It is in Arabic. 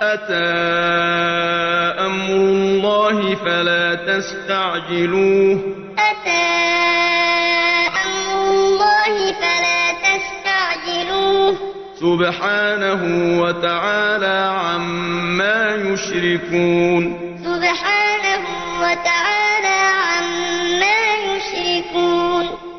أتى أمر الله فلا تستعجلوه. أتى أمر الله فلا تستعجلوه. سبحانه وتعالى عما يشركون. سبحانه وتعالى